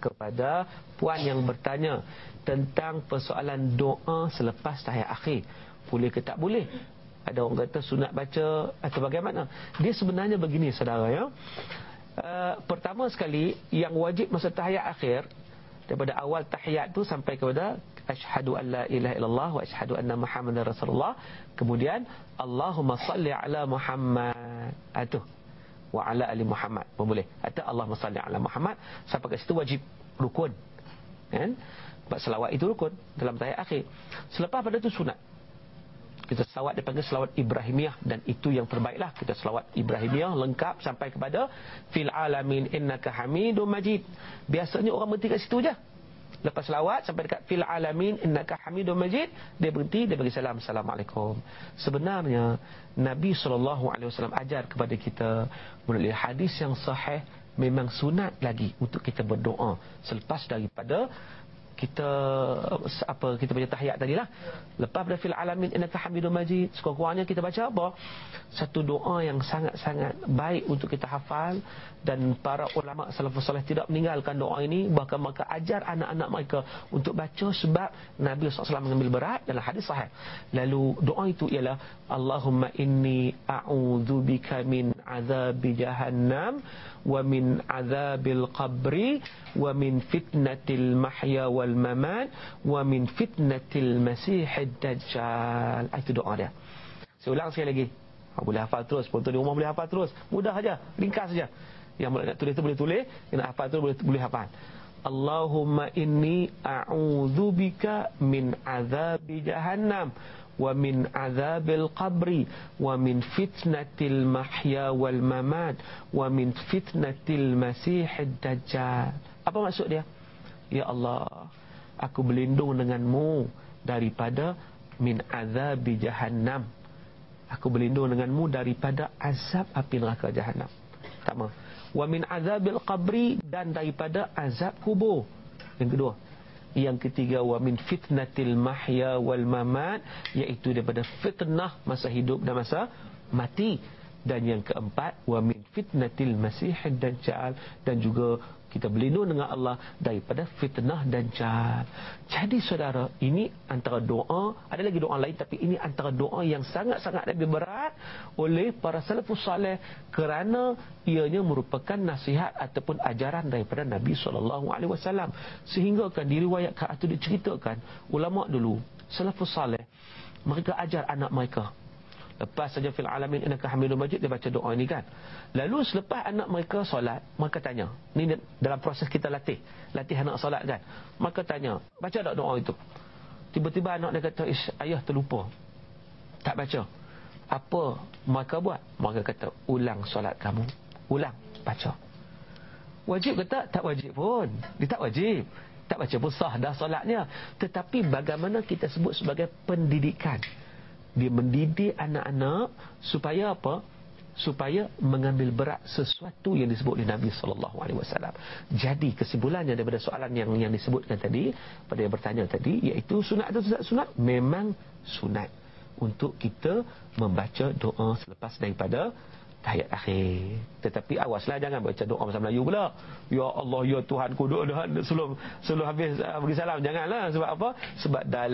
kepada puan yang bertanya tentang persoalan doa selepas tahiyat akhir. Boleh ke tak boleh? Ada orang kata sunat baca atau bagaimana? Dia sebenarnya begini saudara ya. Uh, pertama sekali yang wajib masa tahiyat akhir daripada awal tahiyat tu sampai kepada asyhadu an la ilaha illallah wa asyhadu anna muhammadar rasulullah kemudian Allahumma salli ala Muhammad atuh wa ala ali Muhammad. Boleh? Atau Allahumma salli ala Muhammad. Sampai ke situ wajib rukun. Kan? Sebab selawat itu rukun dalam tahiyat akhir. Selepas pada itu sunat. Kita selawat dipanggil selawat Ibrahimiyah. Dan itu yang terbaiklah. Kita selawat Ibrahimiyah lengkap sampai kepada fil alamin innaka hamidum majid. Biasanya orang berhenti kat situ je lepas selawat sampai dekat fil alamin innaka hamidum majid dia berhenti dia bagi salam. Assalamualaikum. Sebenarnya Nabi SAW ajar kepada kita melalui hadis yang sahih memang sunat lagi untuk kita berdoa. Selepas daripada kita apa kita baca tahiyat tadilah. Lepas pada fil alamin innaka hamidum majid. Sekurang-kurangnya kita baca apa? Satu doa yang sangat-sangat baik untuk kita hafal. Dan para ulama salafus salih tidak meninggalkan doa ini. Bahkan mereka ajar anak-anak mereka untuk baca sebab Nabi SAW mengambil berat dalam hadis sahih. Lalu doa itu ialah Allahumma inni a'udzubika min azabi jahannam wa min azabil qabri wa min fitnatil mahya wal mamat wa min fitnatil masihid dajjal. Ah, itu doa dia. Saya ulang sekali lagi. Ha, boleh hafal terus. Penonton di rumah boleh hafal terus. Mudah saja. Ringkas saja. Yang nak tulis tu boleh tulis. Yang nak hafal tu boleh boleh hafal. Allahumma inni a'udzubika min azabi jahannam wa min azabil qabri wa min fitnatil mahya wal mamat wa min fitnatil masihid dajjal. Apa maksud dia ya Allah aku berlindung denganmu daripada min azabi jahannam. Aku berlindung denganmu daripada azab api neraka jahannam. Pertama wa min azabil qabri dan daripada azab kubur. Yang kedua. Yang ketiga wa min fitnatil mahya wal mamat iaitu daripada fitnah masa hidup dan masa mati. Dan yang keempat wa min fitnatil masihid dajjal dan juga kita berlindung dengan Allah daripada fitnah dan dajjal. Jadi saudara, ini antara doa, ada lagi doa lain tapi ini antara doa yang sangat-sangat lebih berat oleh para salafus saleh kerana ianya merupakan nasihat ataupun ajaran daripada Nabi wasallam. Sehingga kan diriwayatkan atau diceritakan ulama dulu, salafus saleh mereka ajar anak mereka Lepas saja fil alamin innaka hamidum majid dia baca doa ini kan. Lalu selepas anak mereka solat, mereka tanya. Ni dalam proses kita latih. Latih anak solat kan. Mereka tanya, baca tak doa itu? Tiba-tiba anak dia kata, Ish, ayah terlupa. Tak baca. Apa mereka buat? Mereka kata, ulang solat kamu. Ulang, baca. Wajib ke tak? Tak wajib pun. Dia tak wajib. Tak baca pun sah dah solatnya. Tetapi bagaimana kita sebut sebagai pendidikan dia mendidik anak-anak supaya apa supaya mengambil berat sesuatu yang disebut oleh Nabi sallallahu alaihi wasallam. Jadi kesimpulannya daripada soalan yang yang disebutkan tadi pada yang bertanya tadi iaitu sunat atau tidak sunat memang sunat untuk kita membaca doa selepas daripada tahiyat akhir. Tetapi awaslah jangan baca doa bahasa Melayu pula. Ya Allah ya Tuhan ku doa sebelum sebelum habis uh, bagi salam janganlah sebab apa? Sebab dalam